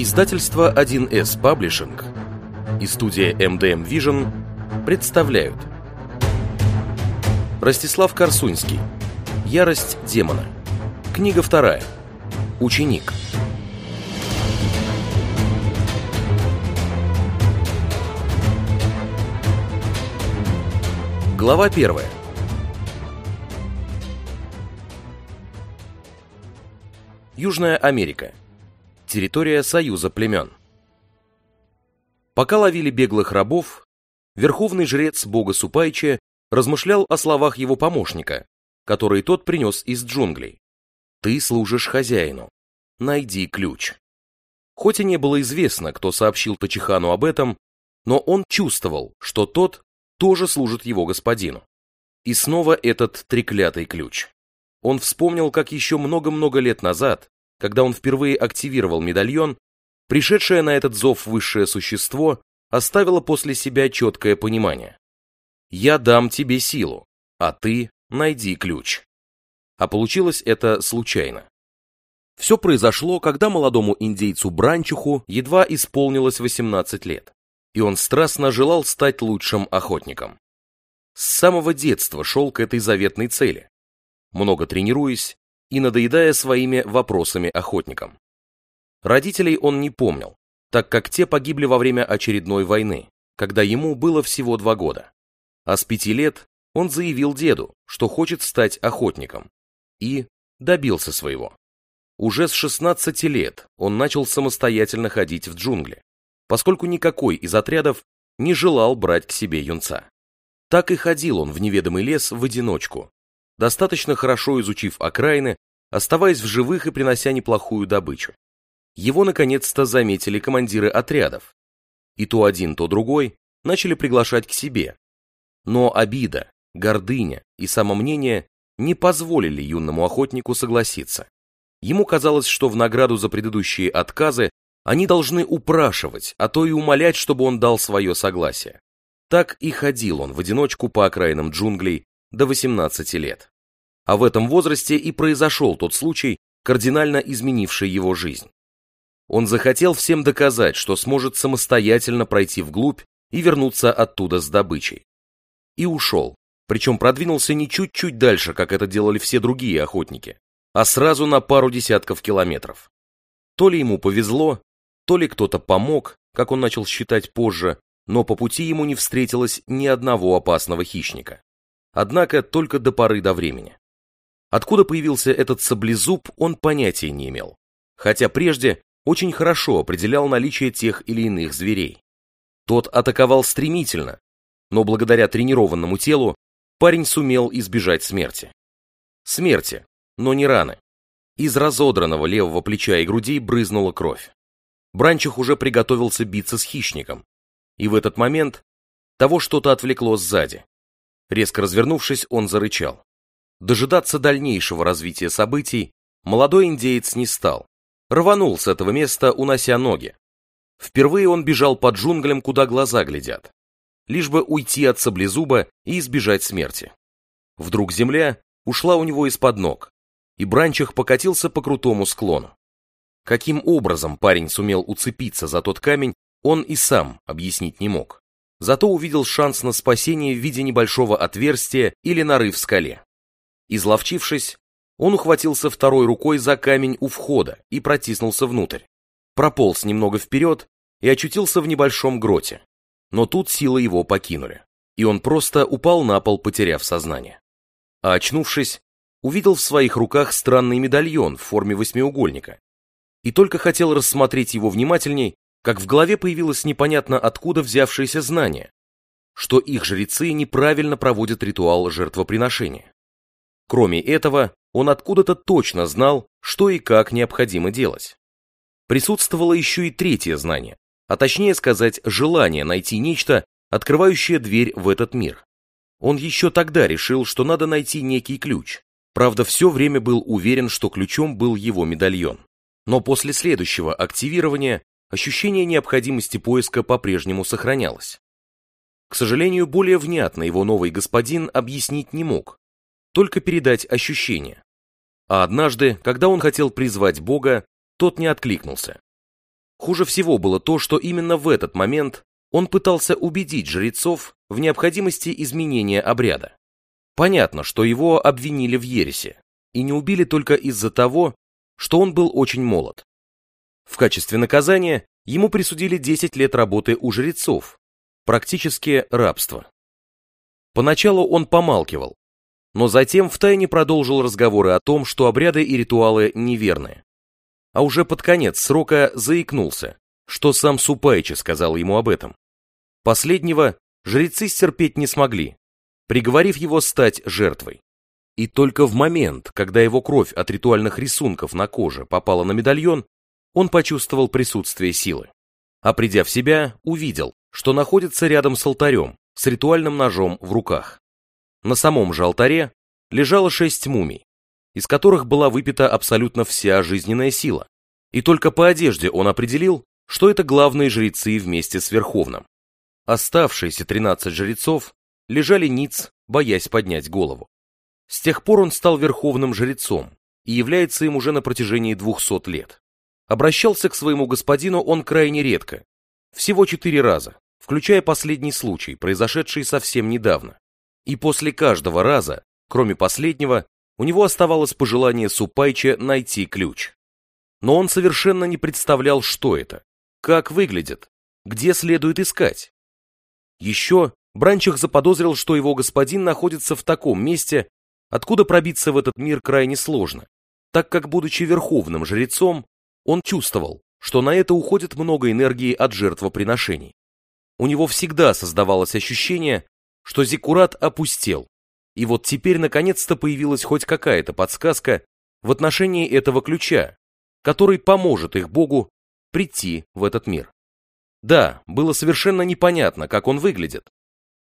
Издательство 1С Паблишинг и студия MDM Vision представляют. Ростислав Корсунский. Ярость демона Книга вторая. Ученик Глава первая. Южная Америка Территория Союза племен. Пока ловили беглых рабов, верховный жрец бога Супайча размышлял о словах его помощника, которые тот принес из джунглей. «Ты служишь хозяину. Найди ключ». Хоть и не было известно, кто сообщил Тачихану об этом, но он чувствовал, что тот тоже служит его господину. И снова этот треклятый ключ. Он вспомнил, как еще много-много лет назад когда он впервые активировал медальон, пришедшее на этот зов высшее существо оставило после себя четкое понимание. «Я дам тебе силу, а ты найди ключ». А получилось это случайно. Все произошло, когда молодому индейцу Бранчуху едва исполнилось 18 лет, и он страстно желал стать лучшим охотником. С самого детства шел к этой заветной цели. Много тренируясь, и надоедая своими вопросами охотникам. Родителей он не помнил, так как те погибли во время очередной войны, когда ему было всего два года. А с пяти лет он заявил деду, что хочет стать охотником, и добился своего. Уже с 16 лет он начал самостоятельно ходить в джунгли, поскольку никакой из отрядов не желал брать к себе юнца. Так и ходил он в неведомый лес в одиночку, достаточно хорошо изучив окраины, оставаясь в живых и принося неплохую добычу. Его наконец-то заметили командиры отрядов. И то один, то другой начали приглашать к себе. Но обида, гордыня и самомнение не позволили юному охотнику согласиться. Ему казалось, что в награду за предыдущие отказы они должны упрашивать, а то и умолять, чтобы он дал свое согласие. Так и ходил он в одиночку по окраинам джунглей, до 18 лет. А в этом возрасте и произошел тот случай, кардинально изменивший его жизнь. Он захотел всем доказать, что сможет самостоятельно пройти вглубь и вернуться оттуда с добычей. И ушел, причем продвинулся не чуть-чуть дальше, как это делали все другие охотники, а сразу на пару десятков километров. То ли ему повезло, то ли кто-то помог, как он начал считать позже, но по пути ему не встретилось ни одного опасного хищника. Однако только до поры до времени. Откуда появился этот саблезуб, он понятия не имел. Хотя прежде очень хорошо определял наличие тех или иных зверей. Тот атаковал стремительно, но благодаря тренированному телу парень сумел избежать смерти. Смерти, но не раны. Из разодранного левого плеча и груди брызнула кровь. Бранчих уже приготовился биться с хищником. И в этот момент того что-то отвлекло сзади. Резко развернувшись, он зарычал. Дожидаться дальнейшего развития событий молодой индеец не стал. Рванул с этого места, унося ноги. Впервые он бежал под джунглям, куда глаза глядят. Лишь бы уйти от саблезуба и избежать смерти. Вдруг земля ушла у него из-под ног, и Бранчих покатился по крутому склону. Каким образом парень сумел уцепиться за тот камень, он и сам объяснить не мог зато увидел шанс на спасение в виде небольшого отверстия или норы в скале. Изловчившись, он ухватился второй рукой за камень у входа и протиснулся внутрь. Прополз немного вперед и очутился в небольшом гроте. Но тут силы его покинули, и он просто упал на пол, потеряв сознание. А очнувшись, увидел в своих руках странный медальон в форме восьмиугольника. И только хотел рассмотреть его внимательней, как в голове появилось непонятно откуда взявшееся знание, что их жрецы неправильно проводят ритуал жертвоприношения. Кроме этого, он откуда-то точно знал, что и как необходимо делать. Присутствовало еще и третье знание, а точнее сказать, желание найти нечто, открывающее дверь в этот мир. Он еще тогда решил, что надо найти некий ключ, правда все время был уверен, что ключом был его медальон. Но после следующего активирования ощущение необходимости поиска по-прежнему сохранялось. К сожалению, более внятно его новый господин объяснить не мог, только передать ощущение. А однажды, когда он хотел призвать Бога, тот не откликнулся. Хуже всего было то, что именно в этот момент он пытался убедить жрецов в необходимости изменения обряда. Понятно, что его обвинили в ересе, и не убили только из-за того, что он был очень молод. В качестве наказания ему присудили 10 лет работы у жрецов, практически рабство. Поначалу он помалкивал, но затем втайне продолжил разговоры о том, что обряды и ритуалы неверны. А уже под конец срока заикнулся, что сам Супайчи сказал ему об этом. Последнего жрецы стерпеть не смогли, приговорив его стать жертвой. И только в момент, когда его кровь от ритуальных рисунков на коже попала на медальон, он почувствовал присутствие силы. А придя в себя, увидел, что находится рядом с алтарем, с ритуальным ножом в руках. На самом же алтаре лежало шесть мумий, из которых была выпита абсолютно вся жизненная сила. И только по одежде он определил, что это главные жрецы вместе с Верховным. Оставшиеся 13 жрецов лежали ниц, боясь поднять голову. С тех пор он стал верховным жрецом и является им уже на протяжении 200 лет. Обращался к своему господину он крайне редко, всего четыре раза, включая последний случай, произошедший совсем недавно. И после каждого раза, кроме последнего, у него оставалось пожелание Супайча найти ключ. Но он совершенно не представлял, что это, как выглядит, где следует искать. Еще Бранчих заподозрил, что его господин находится в таком месте, откуда пробиться в этот мир крайне сложно, так как, будучи верховным жрецом, он чувствовал, что на это уходит много энергии от жертвоприношений. У него всегда создавалось ощущение, что Зиккурат опустел, и вот теперь наконец-то появилась хоть какая-то подсказка в отношении этого ключа, который поможет их богу прийти в этот мир. Да, было совершенно непонятно, как он выглядит.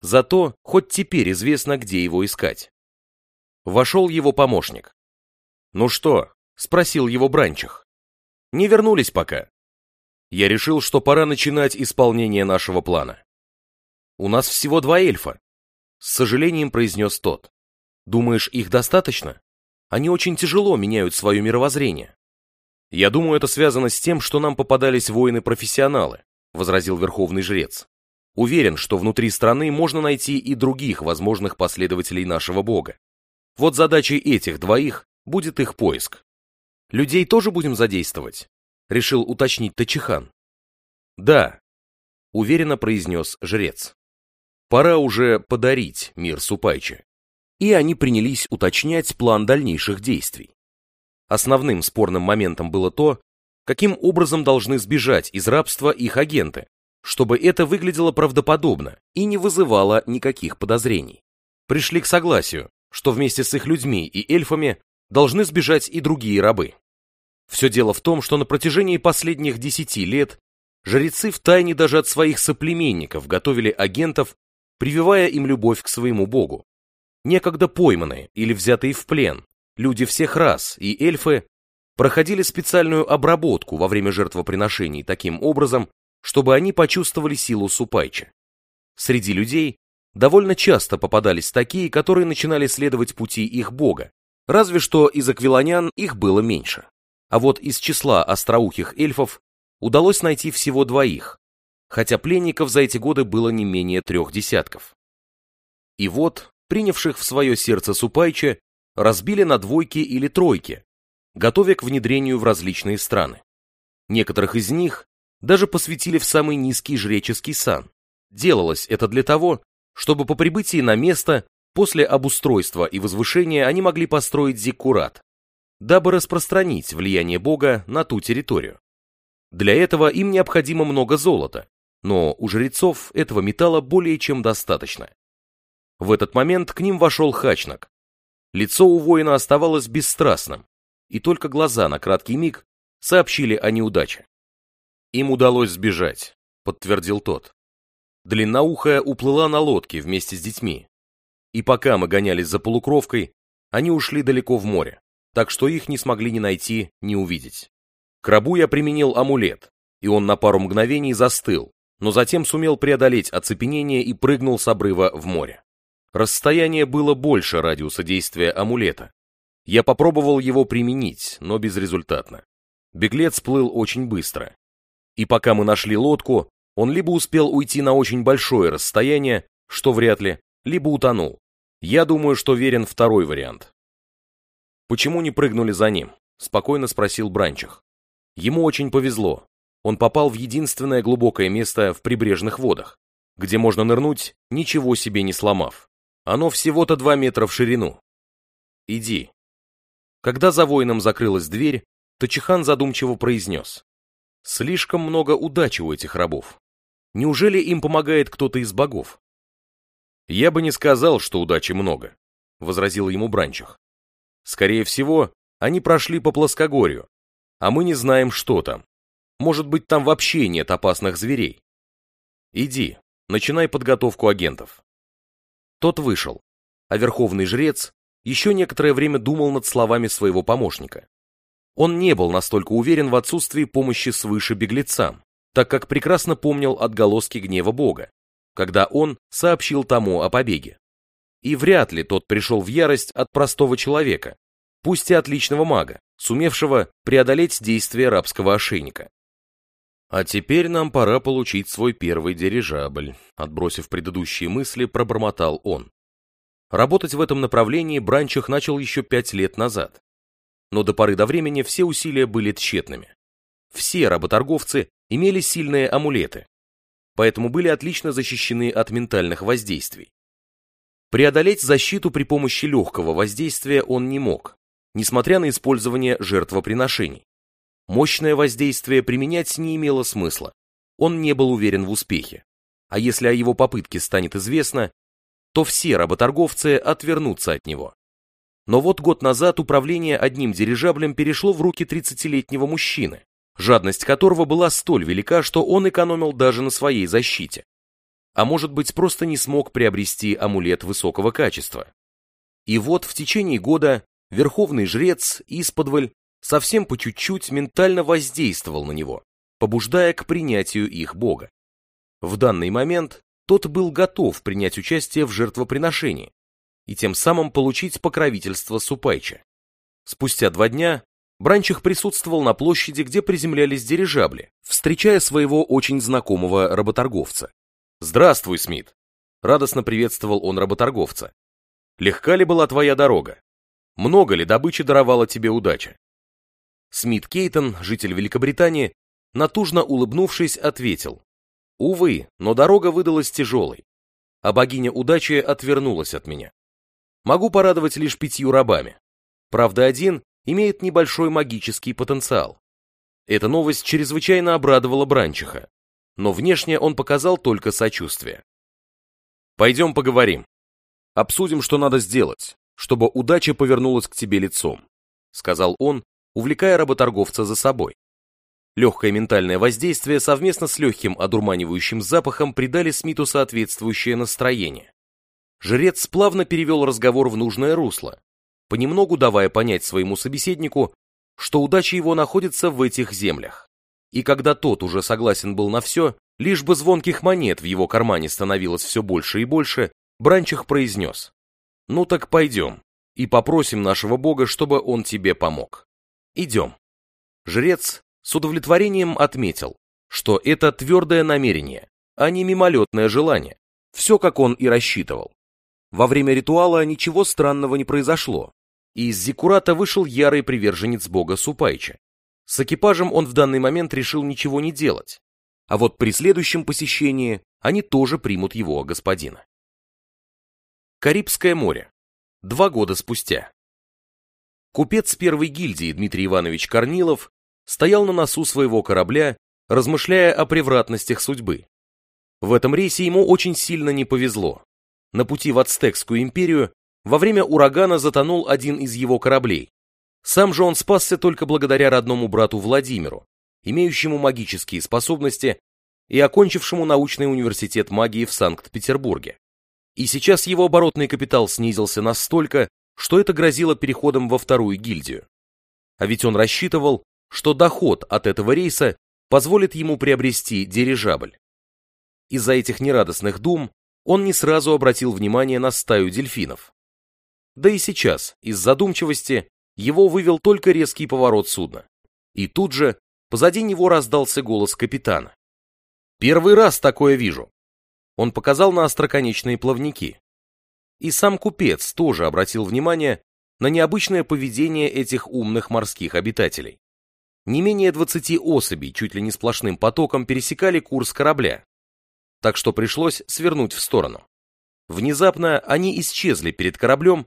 Зато хоть теперь известно, где его искать. Вошел его помощник. «Ну что?» — спросил его Бранчих. «Не вернулись пока. Я решил, что пора начинать исполнение нашего плана. У нас всего два эльфа, с сожалением произнес тот. Думаешь, их достаточно? Они очень тяжело меняют свое мировоззрение. Я думаю, это связано с тем, что нам попадались воины-профессионалы, возразил верховный жрец. Уверен, что внутри страны можно найти и других возможных последователей нашего бога. Вот задачей этих двоих будет их поиск. Людей тоже будем задействовать? Решил уточнить Тачихан. Да, уверенно произнес жрец. Пора уже подарить мир Супайче. И они принялись уточнять план дальнейших действий. Основным спорным моментом было то, каким образом должны сбежать из рабства их агенты, чтобы это выглядело правдоподобно и не вызывало никаких подозрений. Пришли к согласию, что вместе с их людьми и эльфами должны сбежать и другие рабы. Все дело в том, что на протяжении последних десяти лет жрецы втайне даже от своих соплеменников готовили агентов прививая им любовь к своему богу. Некогда пойманные или взятые в плен, люди всех рас и эльфы проходили специальную обработку во время жертвоприношений таким образом, чтобы они почувствовали силу Супайча. Среди людей довольно часто попадались такие, которые начинали следовать пути их бога, разве что из аквилонян их было меньше. А вот из числа остроухих эльфов удалось найти всего двоих, хотя пленников за эти годы было не менее трех десятков. И вот, принявших в свое сердце Супайча, разбили на двойки или тройки, готовя к внедрению в различные страны. Некоторых из них даже посвятили в самый низкий жреческий сан. Делалось это для того, чтобы по прибытии на место, после обустройства и возвышения они могли построить зиккурат, дабы распространить влияние Бога на ту территорию. Для этого им необходимо много золота, но у жрецов этого металла более чем достаточно. В этот момент к ним вошел Хачнак. Лицо у воина оставалось бесстрастным, и только глаза на краткий миг сообщили о неудаче. «Им удалось сбежать», — подтвердил тот. Длинноухая уплыла на лодке вместе с детьми. И пока мы гонялись за полукровкой, они ушли далеко в море, так что их не смогли ни найти, ни увидеть. К рабу я применил амулет, и он на пару мгновений застыл, но затем сумел преодолеть оцепенение и прыгнул с обрыва в море. Расстояние было больше радиуса действия амулета. Я попробовал его применить, но безрезультатно. Беглец плыл очень быстро. И пока мы нашли лодку, он либо успел уйти на очень большое расстояние, что вряд ли, либо утонул. Я думаю, что верен второй вариант. Почему не прыгнули за ним? Спокойно спросил Бранчих. Ему очень повезло. Он попал в единственное глубокое место в прибрежных водах, где можно нырнуть, ничего себе не сломав. Оно всего-то два метра в ширину. Иди. Когда за воином закрылась дверь, Тачихан задумчиво произнес. Слишком много удачи у этих рабов. Неужели им помогает кто-то из богов? Я бы не сказал, что удачи много, возразил ему Бранчих. Скорее всего, они прошли по плоскогорью, а мы не знаем, что там. Может быть, там вообще нет опасных зверей. Иди, начинай подготовку агентов. Тот вышел, а верховный жрец еще некоторое время думал над словами своего помощника. Он не был настолько уверен в отсутствии помощи свыше беглецам, так как прекрасно помнил отголоски гнева Бога, когда он сообщил тому о побеге. И вряд ли тот пришел в ярость от простого человека, пусть и отличного мага, сумевшего преодолеть действие рабского ошейника. А теперь нам пора получить свой первый дирижабль, отбросив предыдущие мысли, пробормотал он. Работать в этом направлении Бранчих начал еще пять лет назад. Но до поры до времени все усилия были тщетными. Все работорговцы имели сильные амулеты, поэтому были отлично защищены от ментальных воздействий. Преодолеть защиту при помощи легкого воздействия он не мог, несмотря на использование жертвоприношений. Мощное воздействие применять не имело смысла. Он не был уверен в успехе. А если о его попытке станет известно, то все работорговцы отвернутся от него. Но вот год назад управление одним дирижаблем перешло в руки 30-летнего мужчины, жадность которого была столь велика, что он экономил даже на своей защите. А может быть, просто не смог приобрести амулет высокого качества. И вот в течение года верховный жрец исподволь совсем по чуть-чуть ментально воздействовал на него, побуждая к принятию их бога. В данный момент тот был готов принять участие в жертвоприношении и тем самым получить покровительство Супайча. Спустя два дня Бранчих присутствовал на площади, где приземлялись дирижабли, встречая своего очень знакомого работорговца. «Здравствуй, Смит!» Радостно приветствовал он работорговца. «Легка ли была твоя дорога? Много ли добычи даровала тебе удача?» Смит Кейтон, житель Великобритании, натужно улыбнувшись, ответил. Увы, но дорога выдалась тяжелой, а богиня удачи отвернулась от меня. Могу порадовать лишь пятью рабами. Правда, один имеет небольшой магический потенциал. Эта новость чрезвычайно обрадовала Бранчиха, но внешне он показал только сочувствие. «Пойдем поговорим. Обсудим, что надо сделать, чтобы удача повернулась к тебе лицом», сказал он, увлекая работорговца за собой. Легкое ментальное воздействие совместно с легким одурманивающим запахом придали Смиту соответствующее настроение. Жрец плавно перевел разговор в нужное русло, понемногу давая понять своему собеседнику, что удача его находится в этих землях. И когда тот уже согласен был на все, лишь бы звонких монет в его кармане становилось все больше и больше, Бранчих произнес, «Ну так пойдем и попросим нашего бога, чтобы он тебе помог». Идем. Жрец с удовлетворением отметил, что это твердое намерение, а не мимолетное желание. Все, как он и рассчитывал. Во время ритуала ничего странного не произошло, из Зиккурата вышел ярый приверженец бога Супайча. С экипажем он в данный момент решил ничего не делать, а вот при следующем посещении они тоже примут его господина. Карибское море. Два года спустя. Купец первой гильдии Дмитрий Иванович Корнилов стоял на носу своего корабля, размышляя о превратностях судьбы. В этом рейсе ему очень сильно не повезло. На пути в Ацтекскую империю во время урагана затонул один из его кораблей. Сам же он спасся только благодаря родному брату Владимиру, имеющему магические способности и окончившему научный университет магии в Санкт-Петербурге. И сейчас его оборотный капитал снизился настолько, что это грозило переходом во вторую гильдию. А ведь он рассчитывал, что доход от этого рейса позволит ему приобрести дирижабль. Из-за этих нерадостных дум он не сразу обратил внимание на стаю дельфинов. Да и сейчас, из задумчивости, его вывел только резкий поворот судна. И тут же Позади него раздался голос капитана. «Первый раз такое вижу!» Он показал на остроконечные плавники. И сам купец тоже обратил внимание на необычное поведение этих умных морских обитателей. Не менее 20 особей чуть ли не сплошным потоком пересекали курс корабля, так что пришлось свернуть в сторону. Внезапно они исчезли перед кораблем,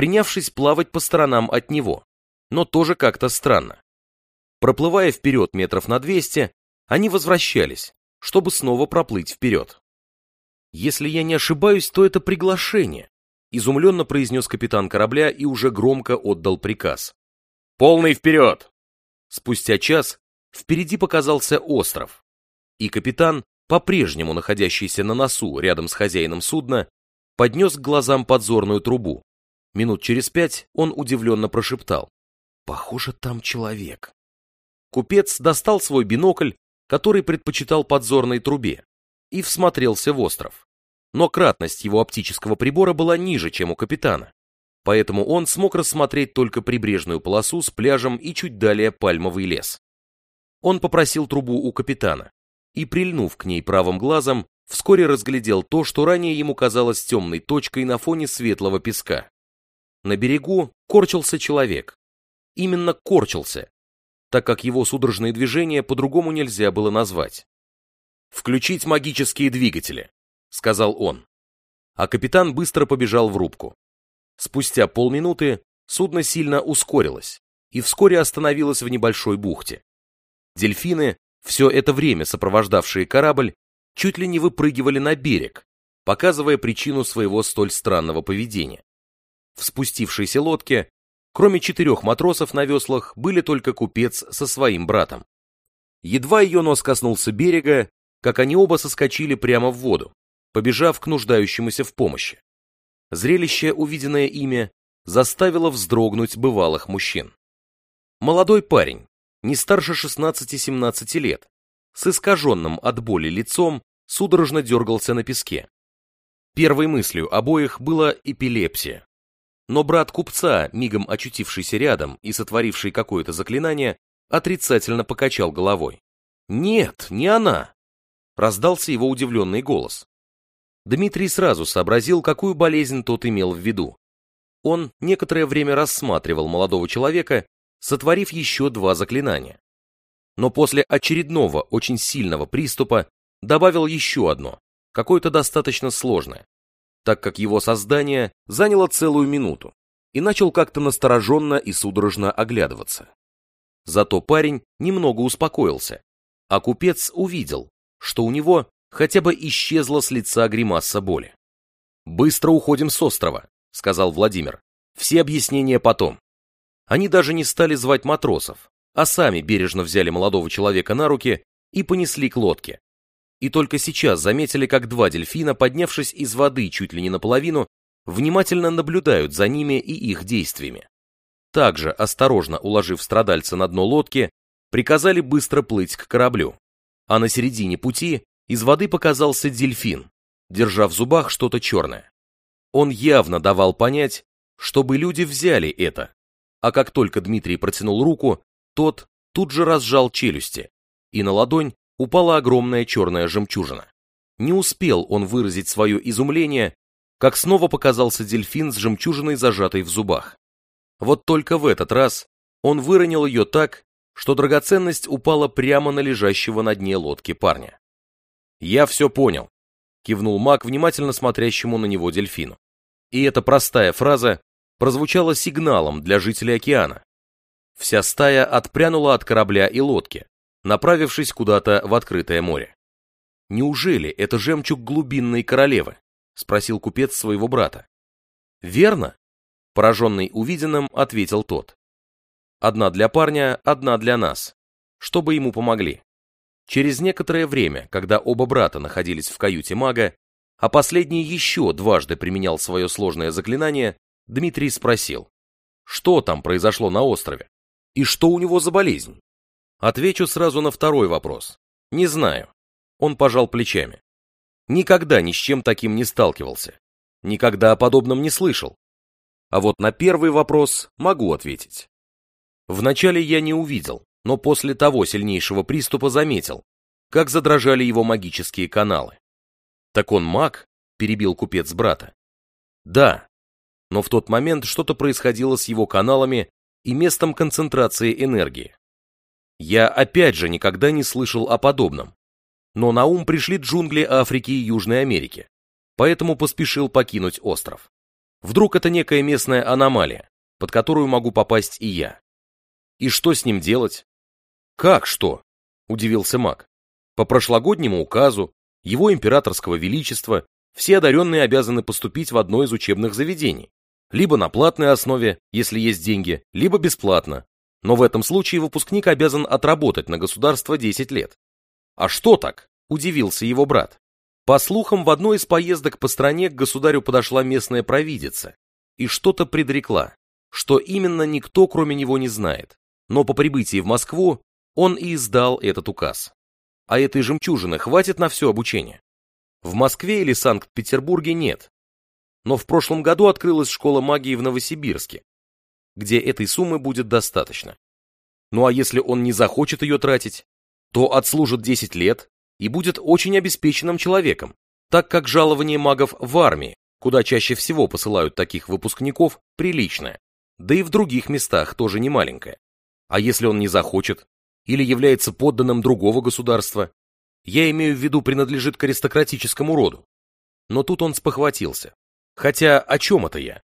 принявшись плавать по сторонам от него, но тоже как-то странно. Проплывая вперед метров на 200, они возвращались, чтобы снова проплыть вперед. «Если я не ошибаюсь, то это приглашение», изумленно произнес капитан корабля и уже громко отдал приказ. «Полный вперед!» Спустя час впереди показался остров, и капитан, по-прежнему находящийся на носу рядом с хозяином судна, поднес к глазам подзорную трубу. Минут через пять он удивленно прошептал. «Похоже, там человек». Купец достал свой бинокль, который предпочитал подзорной трубе, и всмотрелся в остров. Но кратность его оптического прибора была ниже, чем у капитана, поэтому он смог рассмотреть только прибрежную полосу с пляжем и чуть далее пальмовый лес. Он попросил трубу у капитана и, прильнув к ней правым глазом, вскоре разглядел то, что ранее ему казалось темной точкой на фоне светлого песка. На берегу корчился человек. Именно корчился, так как его судорожные движения по-другому нельзя было назвать. «Включить магические двигатели», — сказал он. А капитан быстро побежал в рубку. Спустя полминуты судно сильно ускорилось и вскоре остановилось в небольшой бухте. Дельфины, все это время сопровождавшие корабль, чуть ли не выпрыгивали на берег, показывая причину своего столь странного поведения. В спустившейся лодке, кроме четырех матросов на веслах, были только купец со своим братом. Едва ее нос коснулся берега, как они оба соскочили прямо в воду, побежав к нуждающемуся в помощи. Зрелище, увиденное ими, заставило вздрогнуть бывалых мужчин. Молодой парень, не старше 16-17 лет, с искаженным от боли лицом, судорожно дергался на песке. Первой мыслью обоих была эпилепсия. Но брат купца, мигом очутившийся рядом и сотворивший какое-то заклинание, отрицательно покачал головой. «Нет, не она!» Раздался его удивленный голос. Дмитрий сразу сообразил, какую болезнь тот имел в виду. Он некоторое время рассматривал молодого человека, сотворив еще два заклинания но после очередного очень сильного приступа добавил еще одно, какое-то достаточно сложное, так как его создание заняло целую минуту и начал как-то настороженно и судорожно оглядываться. Зато парень немного успокоился, а купец увидел, что у него хотя бы исчезла с лица гримаса боли. «Быстро уходим с острова», — сказал Владимир. «Все объяснения потом». Они даже не стали звать матросов, а сами бережно взяли молодого человека на руки и понесли к лодке. И только сейчас заметили, как два дельфина, поднявшись из воды чуть ли не наполовину, внимательно наблюдают за ними и их действиями. Также, осторожно уложив страдальца на дно лодки, приказали быстро плыть к кораблю. А на середине пути из воды показался дельфин, держа в зубах что-то черное. Он явно давал понять, чтобы люди взяли это. А как только Дмитрий протянул руку, тот тут же разжал челюсти, и на ладонь упала огромная черная жемчужина. Не успел он выразить свое изумление, как снова показался дельфин с жемчужиной, зажатой в зубах. Вот только в этот раз он выронил ее так, что драгоценность упала прямо на лежащего на дне лодки парня. «Я все понял», — кивнул маг, внимательно смотрящему на него дельфину. И эта простая фраза прозвучала сигналом для жителей океана, Вся стая отпрянула от корабля и лодки, направившись куда-то в открытое море. «Неужели это жемчуг глубинной королевы?» — спросил купец своего брата. «Верно?» — пораженный увиденным, ответил тот. «Одна для парня, одна для нас, чтобы ему помогли». Через некоторое время, когда оба брата находились в каюте мага, а последний еще дважды применял свое сложное заклинание, Дмитрий спросил, что там произошло на острове? И что у него за болезнь? Отвечу сразу на второй вопрос. Не знаю. Он пожал плечами. Никогда ни с чем таким не сталкивался. Никогда о подобном не слышал. А вот на первый вопрос могу ответить. Вначале я не увидел, но после того сильнейшего приступа заметил, как задрожали его магические каналы. «Так он маг?» — перебил купец брата. «Да, но в тот момент что-то происходило с его каналами и местом концентрации энергии. Я опять же никогда не слышал о подобном, но на ум пришли джунгли Африки и Южной Америки, поэтому поспешил покинуть остров. Вдруг это некая местная аномалия, под которую могу попасть и я. И что с ним делать? Как что? Удивился маг. По прошлогоднему указу его императорского величества все одаренные обязаны поступить в одно из учебных заведений. Либо на платной основе, если есть деньги, либо бесплатно. Но в этом случае выпускник обязан отработать на государство 10 лет. А что так? Удивился его брат. По слухам, в одной из поездок по стране к государю подошла местная провидица и что-то предрекла, что именно никто кроме него не знает. Но по прибытии в Москву он и издал этот указ. А этой жемчужины хватит на все обучение. В Москве или Санкт-Петербурге нет. Но в прошлом году открылась школа магии в Новосибирске, где этой суммы будет достаточно. Ну а если он не захочет ее тратить, то отслужит 10 лет и будет очень обеспеченным человеком, так как жалование магов в армии, куда чаще всего посылают таких выпускников, приличное, да и в других местах тоже не маленькое. А если он не захочет или является подданным другого государства, я имею в виду принадлежит к аристократическому роду. Но тут он спохватился. Хотя о чем это я?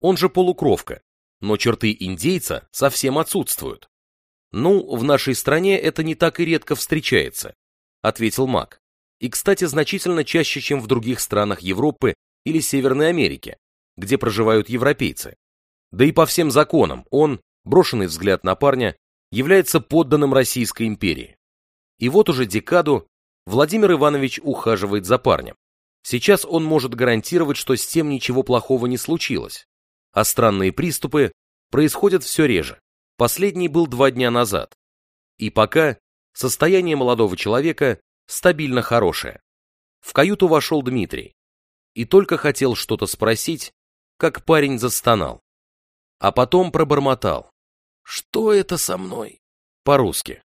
Он же полукровка, но черты индейца совсем отсутствуют. Ну, в нашей стране это не так и редко встречается, ответил Мак. И, кстати, значительно чаще, чем в других странах Европы или Северной Америки, где проживают европейцы. Да и по всем законам он, брошенный взгляд на парня, является подданным Российской империи. И вот уже декаду Владимир Иванович ухаживает за парнем. Сейчас он может гарантировать, что с тем ничего плохого не случилось. А странные приступы происходят все реже. Последний был два дня назад. И пока состояние молодого человека стабильно хорошее. В каюту вошел Дмитрий. И только хотел что-то спросить, как парень застонал. А потом пробормотал. «Что это со мной?» По-русски.